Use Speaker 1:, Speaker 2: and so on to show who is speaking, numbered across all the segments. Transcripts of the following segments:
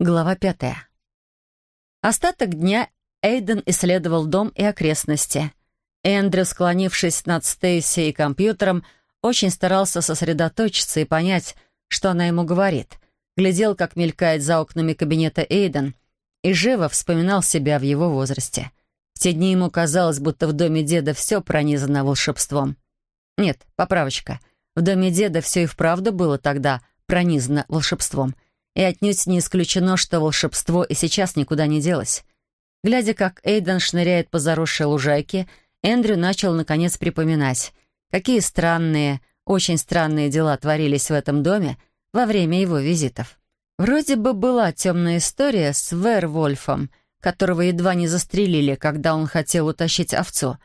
Speaker 1: Глава пятая. Остаток дня Эйден исследовал дом и окрестности. Эндрю, склонившись над Стейси и компьютером, очень старался сосредоточиться и понять, что она ему говорит. Глядел, как мелькает за окнами кабинета Эйден, и живо вспоминал себя в его возрасте. В те дни ему казалось, будто в доме деда все пронизано волшебством. Нет, поправочка. В доме деда все и вправду было тогда пронизано волшебством — и отнюдь не исключено, что волшебство и сейчас никуда не делось. Глядя, как Эйден шныряет по заросшей лужайке, Эндрю начал, наконец, припоминать, какие странные, очень странные дела творились в этом доме во время его визитов. Вроде бы была темная история с Вервольфом, которого едва не застрелили, когда он хотел утащить овцу,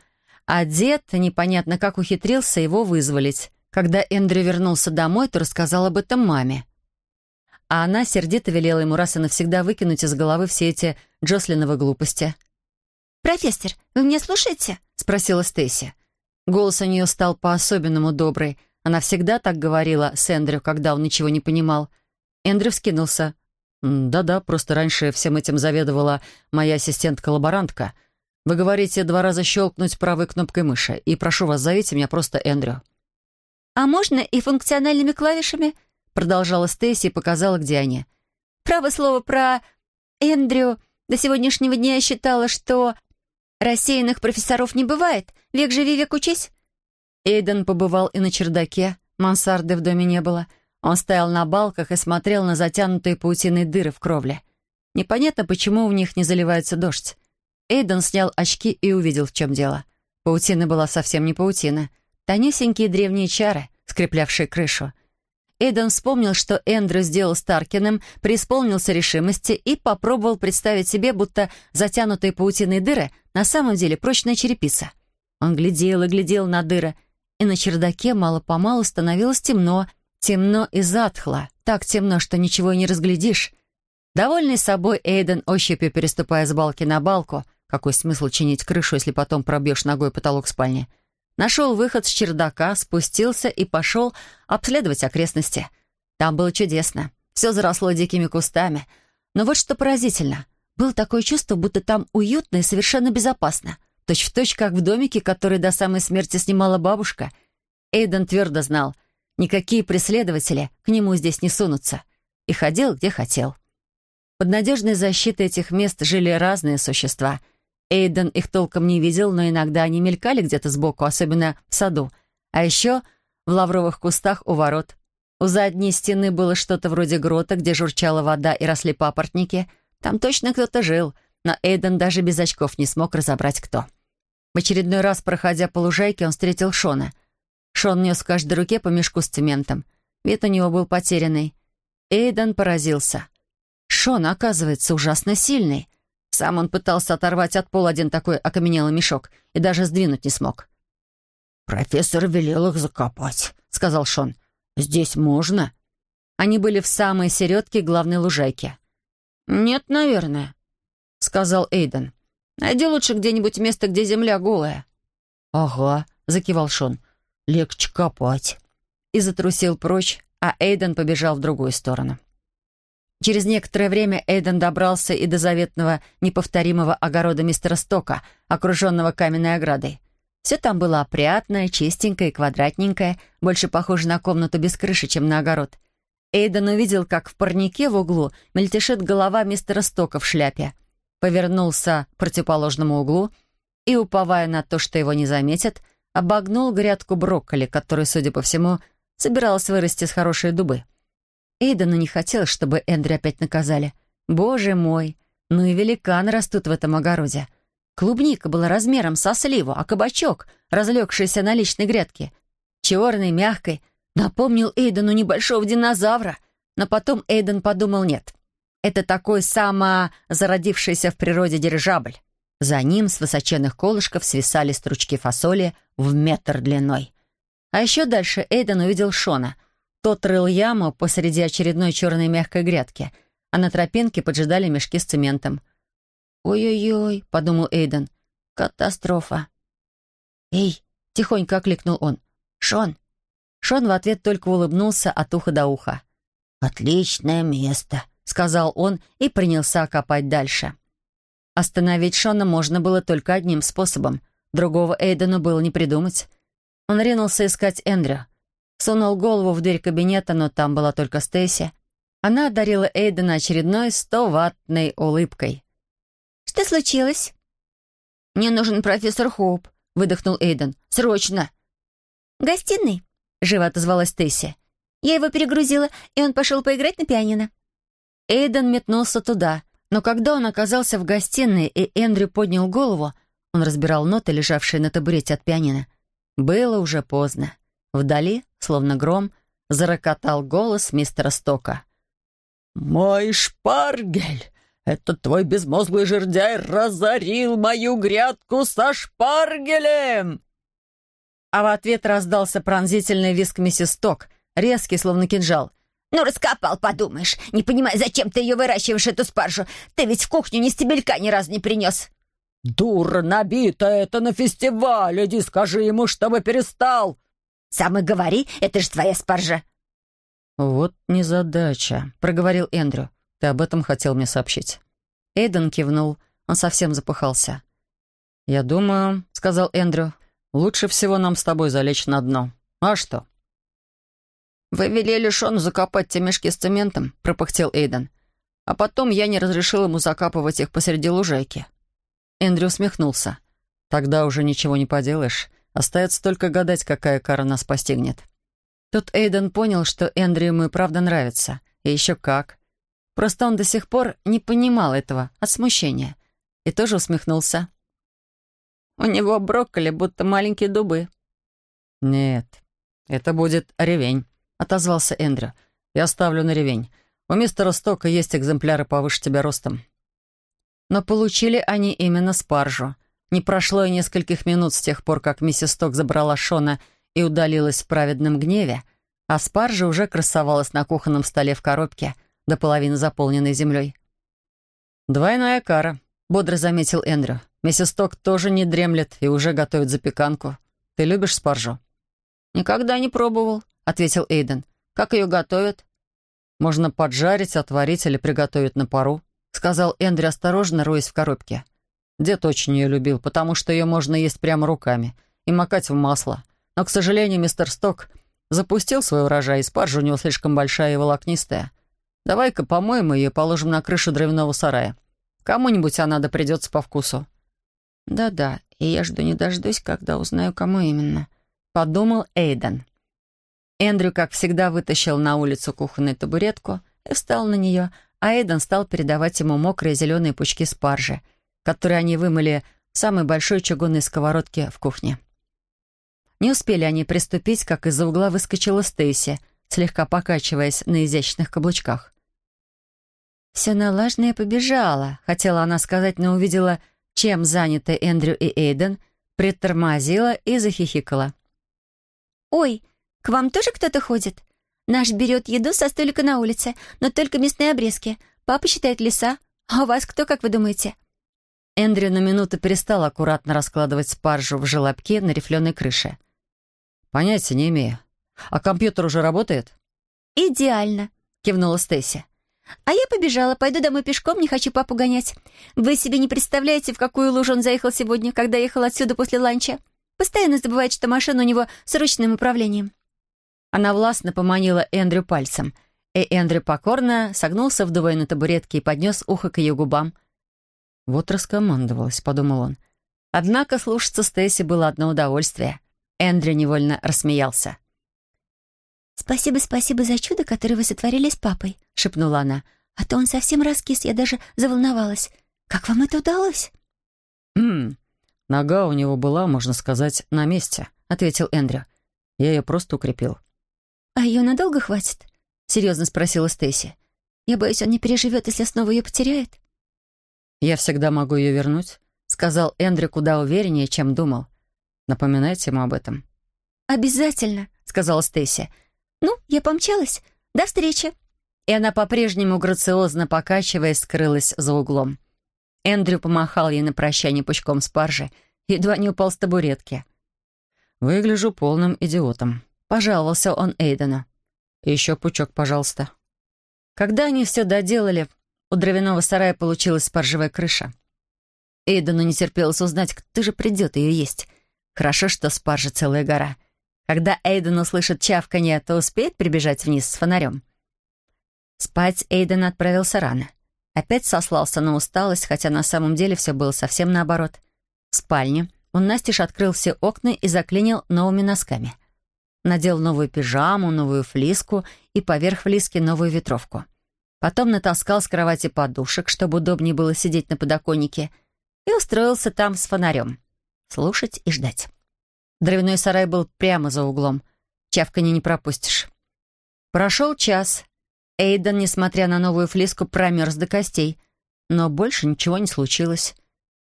Speaker 1: а дед непонятно как ухитрился его вызволить. Когда Эндрю вернулся домой, то рассказал об этом маме а она сердито велела ему раз и навсегда выкинуть из головы все эти Джослиновы глупости.
Speaker 2: «Профессор, вы меня слушаете?»
Speaker 1: — спросила Стейси. Голос у нее стал по-особенному добрый. Она всегда так говорила с Эндрю, когда он ничего не понимал. Эндрю вскинулся. «Да-да, просто раньше всем этим заведовала моя ассистентка-лаборантка. Вы говорите два раза щелкнуть правой кнопкой мыши, и прошу вас, зовите меня просто Эндрю».
Speaker 2: «А можно и функциональными клавишами?»
Speaker 1: Продолжала Стейси и показала, где они.
Speaker 2: «Право слово про Эндрю. До сегодняшнего дня я считала, что рассеянных профессоров не бывает. Век живи, век учись».
Speaker 1: Эйден побывал и на чердаке. Мансарды в доме не было. Он стоял на балках и смотрел на затянутые паутиной дыры в кровле. Непонятно, почему в них не заливается дождь. Эйден снял очки и увидел, в чем дело. Паутина была совсем не паутина. Тонюсенькие древние чары, скреплявшие крышу. Эйден вспомнил, что Эндрю сделал с Таркиным, преисполнился решимости и попробовал представить себе, будто затянутые паутиной дыры на самом деле прочная черепица. Он глядел и глядел на дыры, и на чердаке мало-помалу становилось темно, темно и затхло, так темно, что ничего и не разглядишь. Довольный собой, Эйден, ощупью переступая с балки на балку, какой смысл чинить крышу, если потом пробьешь ногой потолок спальни — Нашел выход с чердака, спустился и пошел обследовать окрестности. Там было чудесно. Все заросло дикими кустами. Но вот что поразительно. Было такое чувство, будто там уютно и совершенно безопасно. Точь в точь, как в домике, который до самой смерти снимала бабушка. Эйден твердо знал, никакие преследователи к нему здесь не сунутся. И ходил, где хотел. Под надежной защитой этих мест жили разные существа — Эйден их толком не видел, но иногда они мелькали где-то сбоку, особенно в саду. А еще в лавровых кустах у ворот. У задней стены было что-то вроде грота, где журчала вода и росли папоротники. Там точно кто-то жил, но Эйден даже без очков не смог разобрать, кто. В очередной раз, проходя по лужайке, он встретил Шона. Шон нес в каждой руке по мешку с цементом. Вид у него был потерянный. Эйден поразился. Шон, оказывается, ужасно сильный. Сам он пытался оторвать от пола один такой окаменелый мешок и даже сдвинуть не смог.
Speaker 3: «Профессор велел их закопать», — сказал Шон. «Здесь можно?»
Speaker 1: Они были в самой середке главной лужайки.
Speaker 2: «Нет, наверное», — сказал Эйден. «Найди лучше где-нибудь место, где земля голая».
Speaker 3: «Ага», — закивал Шон. «Легче копать».
Speaker 1: И затрусил прочь, а Эйден побежал в другую сторону. Через некоторое время Эйден добрался и до заветного неповторимого огорода мистера Стока, окруженного каменной оградой. Все там было опрятное, чистенькое и квадратненькое, больше похоже на комнату без крыши, чем на огород. Эйден увидел, как в парнике в углу мельтешит голова мистера Стока в шляпе. Повернулся к противоположному углу и, уповая на то, что его не заметят, обогнул грядку брокколи, которую, судя по всему, собиралась вырасти с хорошей дубы. Эйдену не хотелось, чтобы Эндрю опять наказали. Боже мой, ну и великаны растут в этом огороде. Клубника была размером со сливу, а кабачок, разлегшийся на личной грядке, черный, мягкой, напомнил Эйдену небольшого динозавра. Но потом Эйден подумал, нет, это такой самозародившийся в природе дирижабль. За ним с высоченных колышков свисали стручки фасоли в метр длиной. А еще дальше Эйден увидел Шона — тот рыл яму посреди очередной черной мягкой грядки, а на тропинке поджидали мешки с цементом. «Ой-ой-ой», — подумал Эйден, — «катастрофа». «Эй!» — тихонько окликнул он. «Шон!» Шон в ответ только улыбнулся от уха до уха.
Speaker 3: «Отличное место», —
Speaker 1: сказал он и принялся копать дальше. Остановить Шона можно было только одним способом. Другого Эйдену было не придумать. Он ринулся искать Эндрю. Сунул голову в дверь кабинета, но там была только Стейси. Она одарила Эйдена очередной сто-ваттной улыбкой.
Speaker 2: «Что случилось?»
Speaker 3: «Мне нужен профессор Хоуп», — выдохнул Эйден. «Срочно!»
Speaker 2: «В гостиной», — живо отозвалась Тесси. «Я его перегрузила, и он пошел поиграть на пианино».
Speaker 1: Эйден метнулся туда, но когда он оказался в гостиной и Эндрю поднял голову, он разбирал ноты, лежавшие на табурете от пианино. Было уже поздно. Вдали, словно гром, зарокотал голос мистера Стока.
Speaker 4: «Мой шпаргель! Этот твой безмозглый жердяй разорил мою грядку со шпаргелем!»
Speaker 1: А в ответ раздался пронзительный виск миссис Ток, резкий, словно кинжал.
Speaker 2: «Ну, раскопал, подумаешь. Не понимаю, зачем ты ее выращиваешь, эту спаржу. Ты ведь в кухню ни стебелька ни разу не принес».
Speaker 4: «Дура набита это на фестивале! Иди скажи ему, чтобы перестал!»
Speaker 2: «Сам и говори, это же твоя спаржа!»
Speaker 1: «Вот незадача», — проговорил Эндрю. «Ты об этом хотел мне сообщить». Эйден кивнул. Он совсем запыхался. «Я думаю», — сказал Эндрю, — «лучше всего нам с тобой залечь на дно. А что?»
Speaker 3: «Вы велели Шону закопать те мешки с цементом», — пропыхтел Эйден. «А потом я не разрешил ему закапывать их посреди лужайки».
Speaker 1: Эндрю усмехнулся. «Тогда уже ничего не поделаешь. Остается только гадать, какая кара нас постигнет». Тут Эйден понял, что Эндрю ему и правда нравится. И еще как. Просто он до сих пор не понимал этого от смущения. И тоже усмехнулся.
Speaker 3: «У него брокколи будто маленькие дубы».
Speaker 1: «Нет, это будет ревень», — отозвался Эндрю. «Я ставлю на ревень. У мистера Стока есть экземпляры повыше тебя ростом». Но получили они именно спаржу. Не прошло и нескольких минут с тех пор, как миссис Сток забрала Шона и удалилась в праведном гневе, а спаржа уже красовалась на кухонном столе в коробке, до половины заполненной землей. «Двойная кара», — бодро заметил Эндрю. «Миссис Ток тоже не дремлет и уже готовит запеканку. Ты любишь спаржу?»
Speaker 3: «Никогда не пробовал», — ответил Эйден. «Как ее готовят?»
Speaker 1: «Можно поджарить, отварить или приготовить на пару», — сказал Эндрю, осторожно роясь в коробке. Дед очень ее любил, потому что ее можно есть прямо руками и макать в масло. Но, к сожалению, мистер Сток запустил свой урожай, и спаржа у него слишком большая и волокнистая. Давай-ка помоем ее и положим на крышу дровяного сарая. Кому-нибудь она да придется по вкусу».
Speaker 3: «Да-да, и я жду не дождусь, когда узнаю, кому именно», —
Speaker 1: подумал Эйден. Эндрю, как всегда, вытащил на улицу кухонную табуретку и встал на нее, а Эйден стал передавать ему мокрые зеленые пучки спаржи, которые они вымыли в самой большой чугунной сковородке в кухне. Не успели они приступить, как из-за угла выскочила Стейси, слегка покачиваясь на изящных каблучках. «Все налажно я побежала», — хотела она сказать, но увидела, чем заняты Эндрю и Эйден, притормозила и захихикала.
Speaker 2: «Ой, к вам тоже кто-то ходит? Наш берет еду со столика на улице, но только мясные обрезки. Папа считает леса. А у вас кто, как вы думаете?»
Speaker 1: Эндрю на минуту перестал аккуратно раскладывать спаржу в желобке на рифленой крыше. «Понятия не имею. А компьютер уже работает?»
Speaker 2: «Идеально», — кивнула Стесси. «А я побежала, пойду домой пешком, не хочу папу гонять. Вы себе не представляете, в какую лужу он заехал сегодня, когда ехал отсюда после ланча. Постоянно забывает, что машина у него с ручным управлением».
Speaker 1: Она властно поманила Эндрю пальцем, и Эндрю покорно согнулся вдвое на табуретке и поднес ухо к ее губам. «Вот раскомандовалась», — подумал он. Однако слушаться Стесси было одно удовольствие. Эндрю невольно рассмеялся.
Speaker 2: «Спасибо, спасибо за чудо, которое вы сотворили с папой», — шепнула она. «А то он совсем раскис, я даже заволновалась. Как вам это удалось?»
Speaker 1: «Хм, нога у него была, можно сказать, на месте», — ответил Эндрю. «Я ее просто укрепил».
Speaker 2: «А ее надолго хватит?» — серьезно спросила Стейси. «Я боюсь, он не переживет, если снова ее потеряет».
Speaker 1: «Я всегда могу ее вернуть», — сказал Эндрю куда увереннее, чем думал. Напоминайте ему об этом».
Speaker 2: «Обязательно», — сказала Стейси. «Ну, я помчалась. До встречи».
Speaker 1: И она по-прежнему грациозно покачиваясь скрылась за углом. Эндрю помахал ей на прощание пучком спаржи, едва не упал с табуретки. «Выгляжу полным идиотом», — пожаловался он Эйдену. «Еще пучок, пожалуйста». Когда они все доделали, у дровяного сарая получилась спаржевая крыша. Эйдену не терпелось узнать, кто же придет ее есть. Хорошо, что спаржа целая гора. Когда Эйден услышит чавканье, то успеет прибежать вниз с фонарем. Спать Эйден отправился рано. Опять сослался на усталость, хотя на самом деле все было совсем наоборот. В спальне он настежь открыл все окна и заклинил новыми носками. Надел новую пижаму, новую флиску и поверх флиски новую ветровку. Потом натаскал с кровати подушек, чтобы удобнее было сидеть на подоконнике, и устроился там с фонарем. Слушать и ждать. Дровяной сарай был прямо за углом. Чавканье не пропустишь. Прошел час. Эйден, несмотря на новую флиску, промерз до костей. Но больше ничего не случилось.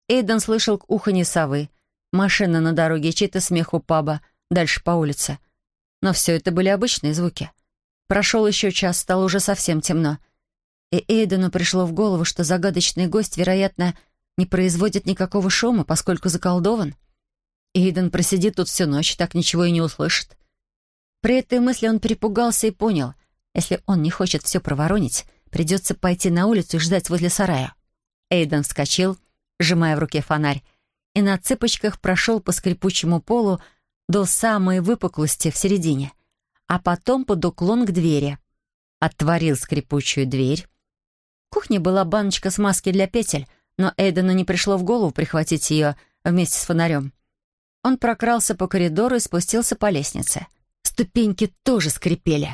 Speaker 1: Эйден слышал уханье совы, машина на дороге, чей-то смех у паба, дальше по улице. Но все это были обычные звуки. Прошел еще час, стало уже совсем темно. И Эйдену пришло в голову, что загадочный гость, вероятно, не производит никакого шума, поскольку заколдован. Эйден просидит тут всю ночь, так ничего и не услышит. При этой мысли он перепугался и понял, если он не хочет все проворонить, придется пойти на улицу и ждать возле сарая. Эйден вскочил, сжимая в руке фонарь, и на цыпочках прошел по скрипучему полу до самой выпуклости в середине, а потом под уклон к двери. Отворил скрипучую дверь. Кухне была баночка смазки для петель, но Эйдену не пришло в голову прихватить ее вместе с фонарем. Он прокрался по коридору и спустился по лестнице. Ступеньки тоже скрипели.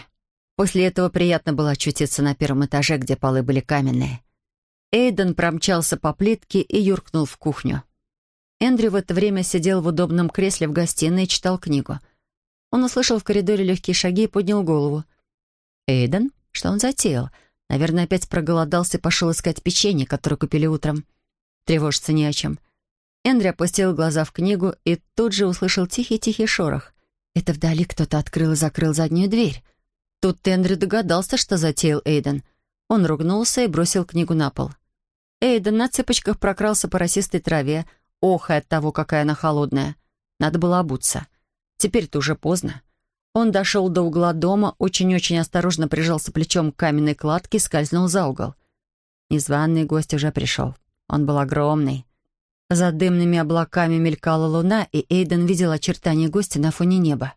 Speaker 1: После этого приятно было очутиться на первом этаже, где полы были каменные. Эйден промчался по плитке и юркнул в кухню. Эндрю в это время сидел в удобном кресле в гостиной и читал книгу. Он услышал в коридоре легкие шаги и поднял голову. «Эйден? Что он затеял? Наверное, опять проголодался и пошел искать печенье, которое купили утром. Тревожиться не о чем». Эндрю опустил глаза в книгу и тут же услышал тихий-тихий шорох. Это вдали кто-то открыл и закрыл заднюю дверь. Тут Эндрю догадался, что затеял Эйден. Он ругнулся и бросил книгу на пол. Эйден на цыпочках прокрался по росистой траве, охая от того, какая она холодная. Надо было обуться. Теперь-то уже поздно. Он дошел до угла дома, очень-очень осторожно прижался плечом к каменной кладке и скользнул за угол. Незваный гость уже пришел. Он был огромный. За дымными облаками мелькала луна, и Эйден видел очертания гостя на фоне неба.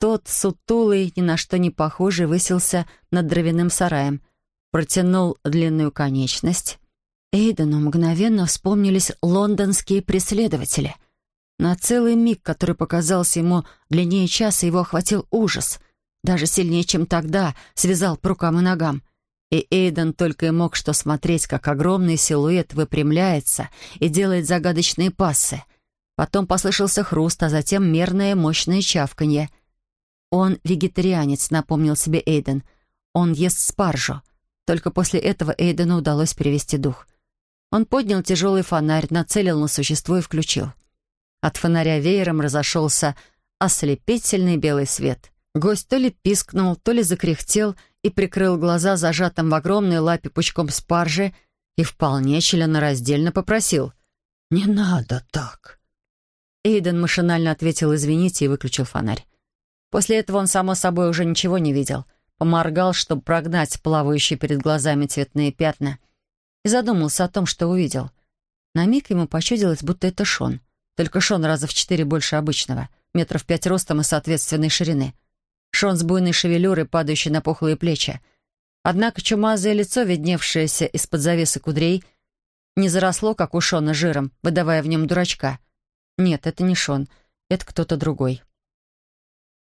Speaker 1: Тот, сутулый, ни на что не похожий, высился над дровяным сараем, протянул длинную конечность, Эйдену мгновенно вспомнились лондонские преследователи. На целый миг, который показался ему длиннее часа, его охватил ужас. Даже сильнее, чем тогда, связал по рукам и ногам. И Эйден только и мог что смотреть, как огромный силуэт выпрямляется и делает загадочные пассы. Потом послышался хруст, а затем мерное мощное чавканье. «Он вегетарианец», — напомнил себе Эйден. «Он ест спаржу». Только после этого Эйдену удалось перевести дух — он поднял тяжелый фонарь, нацелил на существо и включил. От фонаря веером разошелся ослепительный белый свет. Гость то ли пискнул, то ли закряхтел и прикрыл глаза зажатым в огромной лапе пучком спаржи и вполне членораздельно попросил «Не надо так». Эйден машинально ответил «извините» и выключил фонарь. После этого он, само собой, уже ничего не видел. Поморгал, чтобы прогнать плавающие перед глазами цветные пятна — и задумался о том, что увидел. На миг ему почудилось, будто это Шон. Только Шон раза в четыре больше обычного, метров пять ростом и соответственной ширины. Шон с буйной шевелюрой, падающей на пухлые плечи. Однако чумазое лицо, видневшееся из-под завесы кудрей, не заросло, как у Шона, жиром, выдавая в нем дурачка. Нет, это не Шон, это кто-то другой.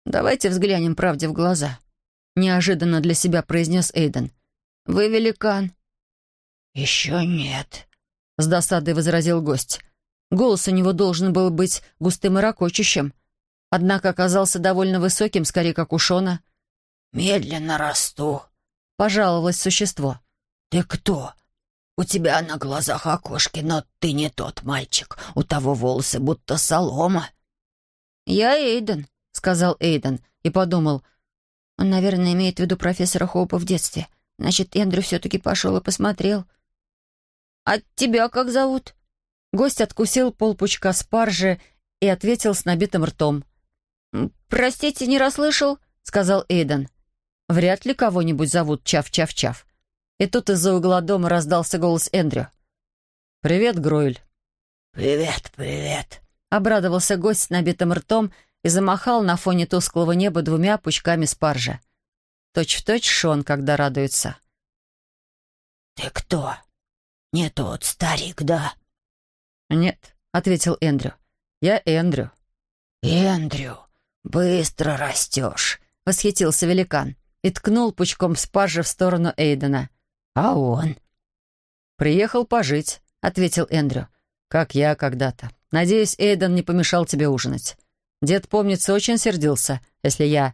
Speaker 1: «Давайте взглянем правде в глаза», — неожиданно для себя произнес Эйден. «Вы великан,
Speaker 4: «Еще нет», — с досадой возразил гость.
Speaker 1: Голос у него должен был быть густым и ракочущим, однако оказался довольно высоким, скорее как у Шона.
Speaker 4: «Медленно расту», —
Speaker 1: пожаловалось существо.
Speaker 4: «Ты кто? У тебя на глазах окошки, но ты не тот мальчик. У того волосы будто солома».
Speaker 1: «Я Эйден», — сказал Эйден, и подумал, он, наверное, имеет в виду профессора Хоупа в детстве. Значит, Эндрю все-таки пошел и посмотрел. «А тебя как зовут?» Гость откусил полпучка спаржи и ответил с набитым ртом. «Простите, не расслышал», — сказал Эйден. «Вряд ли кого-нибудь зовут Чав-Чав-Чав», И тут из-за угла дома раздался голос Эндрю. «Привет, Гройль».
Speaker 4: «Привет, привет», —
Speaker 1: обрадовался гость с набитым ртом и замахал на фоне тусклого неба двумя пучками спаржа. Точь-в-точь Шон, когда радуется.
Speaker 4: «Ты кто? Не тот старик, да?»
Speaker 1: «Нет», — ответил Эндрю. «Я Эндрю».
Speaker 4: «Эндрю, быстро растешь», —
Speaker 1: восхитился великан и ткнул пучком спаржи в сторону Эйдена.
Speaker 4: «А он?»
Speaker 1: «Приехал пожить», — ответил Эндрю. «Как я когда-то. Надеюсь, Эйден не помешал тебе ужинать. Дед, помнится, очень сердился, если я...»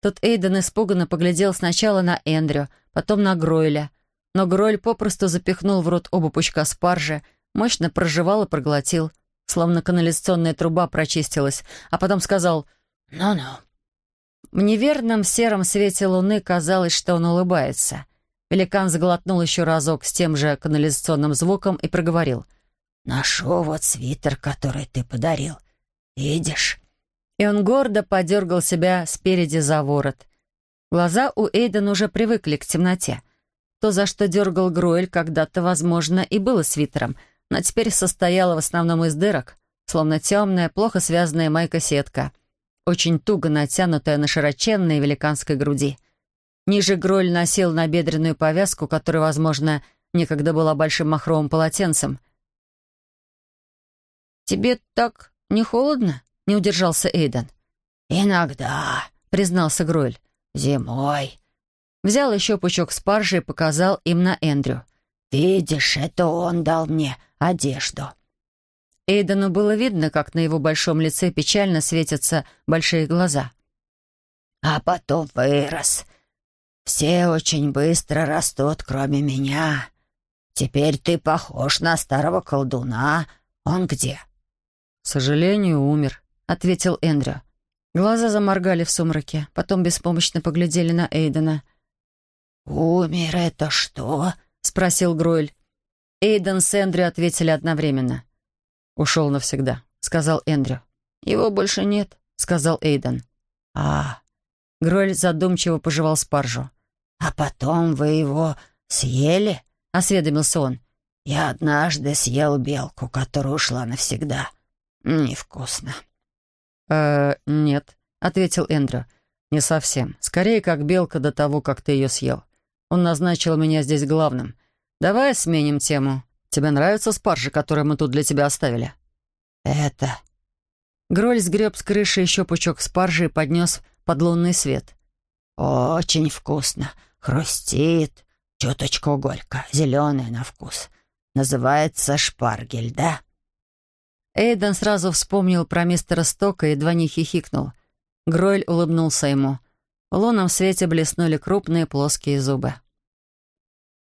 Speaker 1: Тут Эйден испуганно поглядел сначала на Эндрю, потом на Гройля. Но Гройль попросту запихнул в рот оба пучка спаржи, мощно прожевал и проглотил, словно канализационная труба прочистилась, а потом сказал
Speaker 4: «Ну-ну».
Speaker 1: В неверном сером свете луны казалось, что он улыбается. Великан заглотнул еще разок с тем же канализационным звуком и проговорил.
Speaker 4: «Ношу вот свитер, который ты подарил. Видишь?»
Speaker 1: И он гордо подергал себя спереди за ворот. Глаза у Эйден уже привыкли к темноте. То, за что дергал Груэль, когда-то, возможно, и было свитером, но теперь состояло в основном из дырок, словно темная, плохо связанная майка-сетка, очень туго натянутая на широченной великанской груди. Ниже Гроль носил набедренную повязку, которая, возможно, некогда была большим махровым полотенцем. «Тебе так не холодно?» — не удержался Эйден.
Speaker 4: «Иногда», — признался Гройль. «Зимой».
Speaker 1: Взял еще пучок спаржи и показал им на Эндрю.
Speaker 4: «Видишь, это он дал мне одежду».
Speaker 1: Эйдену было видно, как на его большом лице печально светятся большие глаза.
Speaker 4: «А потом вырос. Все очень быстро растут, кроме меня. Теперь ты похож на старого колдуна. Он где?»
Speaker 1: «К сожалению, умер», — ответил Эндрю. Глаза заморгали в сумраке, потом беспомощно поглядели на Эйдена.
Speaker 4: «Умер это что?»
Speaker 1: — спросил Гройль. Эйден с Эндрю ответили одновременно. «Ушел навсегда», — сказал Эндрю. «Его больше нет», — сказал Эйден.
Speaker 4: «А...»
Speaker 1: Гройль задумчиво пожевал спаржу.
Speaker 4: «А потом вы его съели?»
Speaker 1: — осведомился он.
Speaker 4: «Я однажды съел белку, которая ушла навсегда. Невкусно».
Speaker 1: «Э, нет», — ответил Эндрю. «Не совсем. Скорее, как белка до того, как ты ее съел. Он назначил меня здесь главным. Давай сменим тему. Тебе нравится спаржа, которую мы тут для тебя оставили?»
Speaker 4: «Это...»
Speaker 1: Гроль сгреб с крыши еще пучок спаржи и поднес под лунный свет.
Speaker 4: «Очень вкусно. Хрустит. Чуточку горько. Зеленая на вкус. Называется шпаргель, да?»
Speaker 1: Эйден сразу вспомнил про мистера Стока и едва не хихикнул. Гройль улыбнулся ему. В лунном свете блеснули крупные плоские зубы.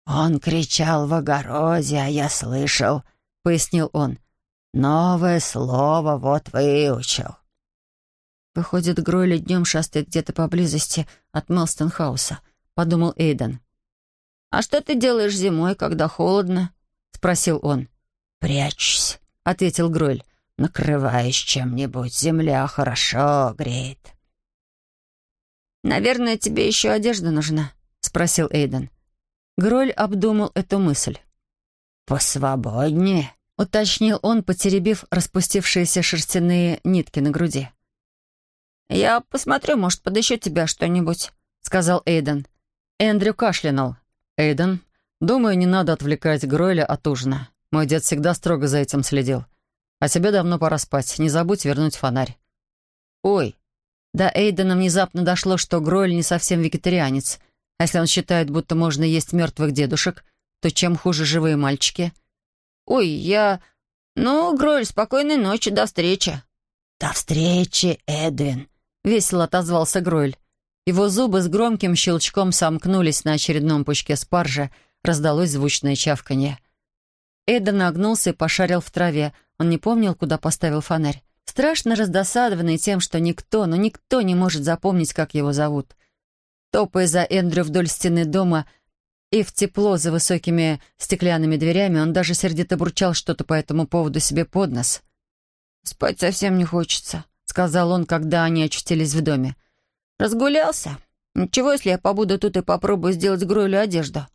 Speaker 4: «Он кричал в огороде, а я слышал», — пояснил он. «Новое слово вот выучил».
Speaker 1: «Выходит, Гройли днем шастает где-то поблизости от Мелстонхауса», — подумал Эйден. «А что ты делаешь зимой, когда холодно?» — спросил он.
Speaker 4: «Прячься», —
Speaker 1: ответил Гройль.
Speaker 4: «Накрываюсь чем-нибудь, земля хорошо греет».
Speaker 1: «Наверное, тебе еще одежда нужна?» — спросил Эйден. Гроль обдумал эту мысль.
Speaker 4: «Посвободнее», —
Speaker 1: уточнил он, потеребив распустившиеся шерстяные нитки на груди. «Я посмотрю, может, подыщу тебя что-нибудь», — сказал Эйден. Эндрю кашлянул. «Эйден, думаю, не надо отвлекать Гройля от ужина. Мой дед всегда строго за этим следил. А тебе давно пора спать. Не забудь вернуть фонарь». «Ой». До Эйдена внезапно дошло, что Гройль не совсем вегетарианец. А если он считает, будто можно есть мертвых дедушек, то чем хуже живые мальчики? «Ой, я... Ну, Гройль, спокойной ночи, до встречи».
Speaker 4: «До встречи, Эдвин», —
Speaker 1: весело отозвался Гройль. Его зубы с громким щелчком сомкнулись на очередном пучке спаржи, раздалось звучное чавканье. Эден нагнулся и пошарил в траве. Он не помнил, куда поставил фонарь. Страшно раздосадованный тем, что никто, но никто не может запомнить, как его зовут. Топая за Эндрю вдоль стены дома и в тепло за высокими стеклянными дверями, он даже сердито бурчал что-то по этому поводу себе под нос. «Спать совсем не хочется», — сказал он, когда они очутились в доме. «Разгулялся? Ничего, если я побуду тут и попробую сделать Гройлю одежду?»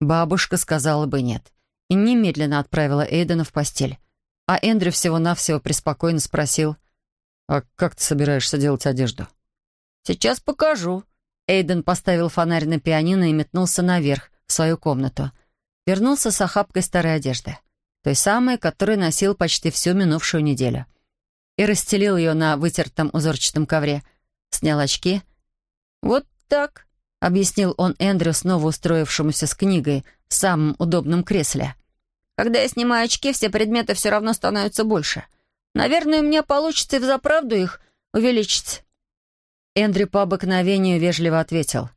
Speaker 1: Бабушка сказала бы нет и немедленно отправила Эйдена в постель. А Эндрю всего-навсего преспокойно спросил, «А как ты собираешься делать одежду?» «Сейчас покажу». Эйден поставил фонарь на пианино и метнулся наверх, в свою комнату. Вернулся с охапкой старой одежды. Той самой, которую носил почти всю минувшую неделю. И расстелил ее на вытертом узорчатом ковре. Снял очки. «Вот так», — объяснил он Эндрю, снова устроившемуся с книгой в самом удобном кресле. «Когда я снимаю очки, все предметы все равно становятся больше. Наверное, у меня получится и взаправду их увеличить». Эндрю по обыкновению вежливо ответил.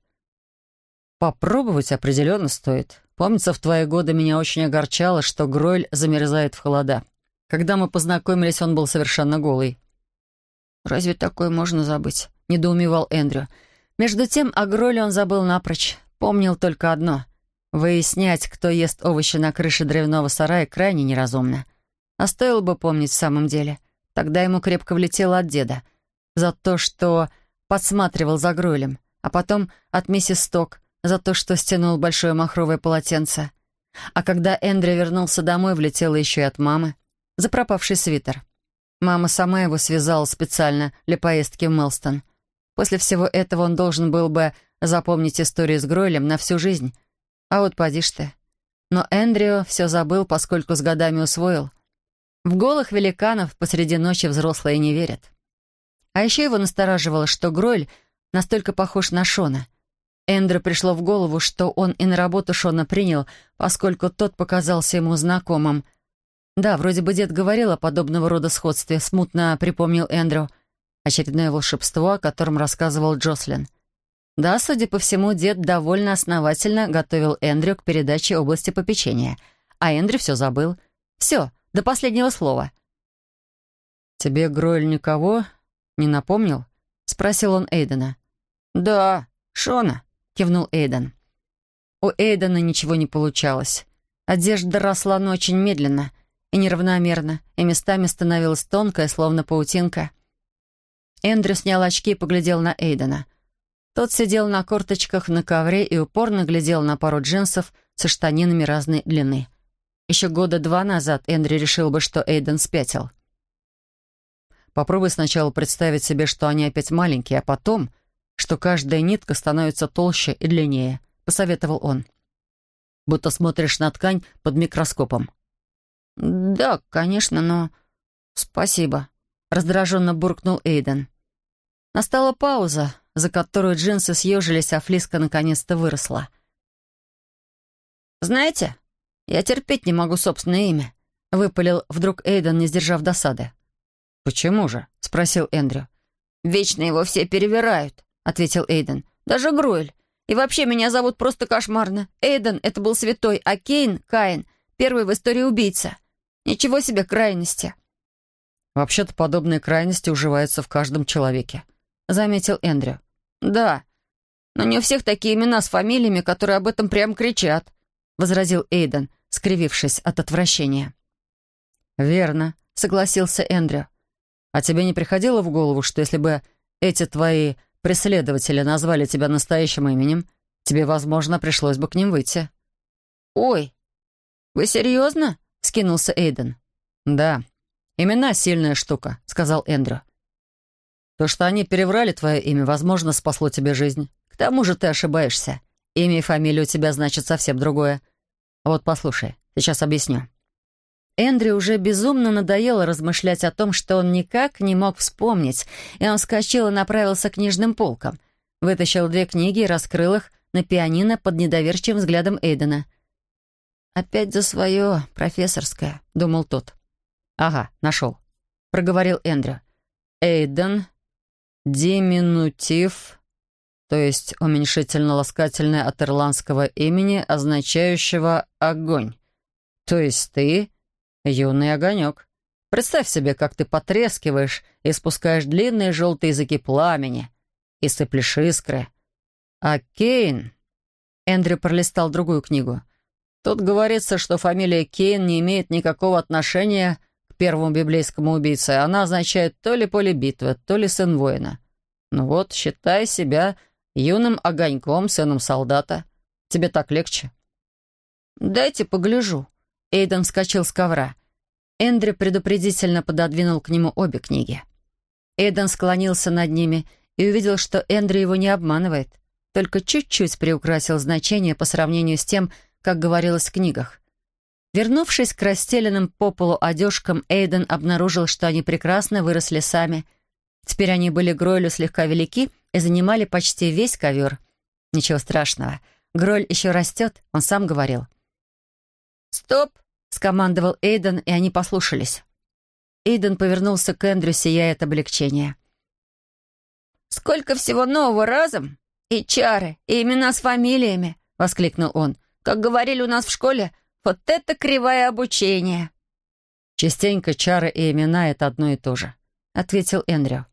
Speaker 1: «Попробовать определенно стоит. Помнится, в твои годы меня очень огорчало, что Гройль замерзает в холода. Когда мы познакомились, он был совершенно голый». «Разве такое можно забыть?» — недоумевал Эндрю. Между тем о Гройле он забыл напрочь. Помнил только одно — выяснять, кто ест овощи на крыше древного сарая, крайне неразумно. А стоило бы помнить в самом деле. Тогда ему крепко влетело от деда. За то, что подсматривал за Гройлем, а потом от миссис Сток за то, что стянул большое махровое полотенце. А когда Эндрю вернулся домой, влетело еще и от мамы за пропавший свитер. Мама сама его связала специально для поездки в Мелстон. После всего этого он должен был бы запомнить историю с Гройлем на всю жизнь. А вот поди ты. Но Эндрю все забыл, поскольку с годами усвоил. В голых великанов посреди ночи взрослые не верят. А еще его настораживало, что Гройль настолько похож на Шона. Эндрю пришло в голову, что он и на работу Шона принял, поскольку тот показался ему знакомым — да, вроде бы дед говорил о подобного рода сходстве, смутно припомнил Эндрю. Очередное волшебство, о котором рассказывал Джослин. Да, судя по всему, дед довольно основательно готовил Эндрю к передаче области попечения. А Эндрю все забыл. Все, до последнего слова. «Тебе Гройль никого не напомнил?» — спросил он Эйдена. «Да, Шона», — кивнул Эйден. У Эйдена ничего не получалось. Одежда росла, но очень медленно — и неравномерно, и местами становилась тонкая, словно паутинка. Эндрю снял очки и поглядел на Эйдена. Тот сидел на корточках на ковре и упорно глядел на пару джинсов со штанинами разной длины. Еще года два назад Эндрю решил бы, что Эйден спятил. Попробуй сначала представить себе, что они опять маленькие, а потом, что каждая нитка становится толще и длиннее, — посоветовал он. Будто смотришь на ткань под микроскопом. «Да, конечно, но...» «Спасибо», — раздраженно буркнул Эйден. Настала пауза, за которую джинсы съежились, а флиска наконец-то выросла. «Знаете, я терпеть не могу собственное имя», — выпалил вдруг Эйден, не сдержав досады. «Почему же?» — спросил Эндрю. «Вечно его все перевирают», — ответил Эйден. «Даже Груэль. И вообще меня зовут просто кошмарно. Эйден — это был святой, а Кейн — Каин, первый в истории убийца. Ничего себе крайности!» «Вообще-то подобные крайности уживаются в каждом человеке», — заметил Эндрю. «Да, но не у всех такие имена с фамилиями, которые об этом прям кричат», — возразил Эйден, скривившись от отвращения. «Верно», — согласился Эндрю. «А тебе не приходило в голову, что если бы эти твои преследователи назвали тебя настоящим именем, тебе, возможно, пришлось бы к ним выйти?» «Ой, вы серьезно?» — скинулся Эйден. «Да, имена — сильная штука», — сказал Эндрю. «То, что они переврали твое имя, возможно, спасло тебе жизнь. К тому же ты ошибаешься. Имя и фамилия у тебя значит совсем другое. Вот послушай, сейчас объясню». Эндрю уже безумно надоело размышлять о том, что он никак не мог вспомнить, и он вскочил и направился к книжным полкам. Вытащил две книги и раскрыл их на пианино под недоверчивым взглядом Эйдена — «Опять за свое, профессорское», — думал тот. «Ага, нашел», — проговорил Эндрю. «Эйден, диминутив, то есть уменьшительно-ласкательное от ирландского имени, означающего «огонь». То есть ты — юный огонек. Представь себе, как ты потрескиваешь и спускаешь длинные желтые языки пламени и сыплешь искры. А Кейн... Эндрю пролистал другую книгу. Тут говорится, что фамилия Кейн не имеет никакого отношения к первому библейскому убийце. Она означает то ли поле битвы, то ли сын воина. Ну вот, считай себя юным огоньком, сыном солдата. Тебе так легче.
Speaker 3: «Дайте погляжу». Эйден вскочил с ковра. Эндрю предупредительно пододвинул к нему обе книги. Эйден склонился над ними и увидел, что Эндрю его не обманывает, только чуть-чуть приукрасил значение по сравнению с тем, как говорилось в книгах. Вернувшись к расстеленным по полу одежкам, Эйден обнаружил, что они прекрасно выросли сами. Теперь они были Гройлю слегка велики и занимали почти весь ковер. Ничего страшного. Гроль еще растет, он сам говорил. «Стоп!» — скомандовал Эйден, и они послушались. Эйден повернулся к Эндрю, сияя от облегчения. «Сколько всего нового разом! И чары, и имена с фамилиями!» — воскликнул он. «Как говорили у нас в школе, вот это кривое обучение!»
Speaker 1: «Частенько чары и имена — это одно и то же», — ответил Эндрю.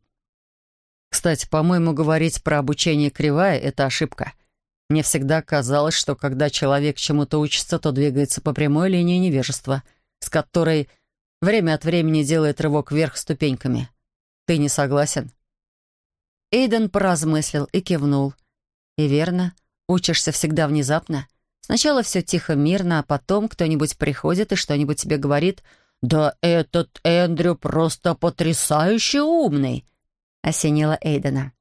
Speaker 1: «Кстати, по-моему, говорить про обучение кривая — это ошибка. Мне всегда казалось, что когда человек чему-то учится, то двигается по прямой линии невежества, с которой время от времени делает рывок вверх ступеньками. Ты не согласен?» Эйден поразмыслил и кивнул. «И верно, учишься всегда внезапно». Сначала все тихо, мирно, а потом кто-нибудь приходит и что-нибудь тебе говорит. «Да этот Эндрю просто потрясающе умный!» — осенила Эйдена.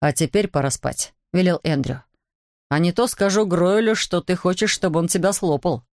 Speaker 1: «А теперь пора спать», — велел Эндрю. «А не то скажу Гройлю, что ты хочешь, чтобы он тебя слопал».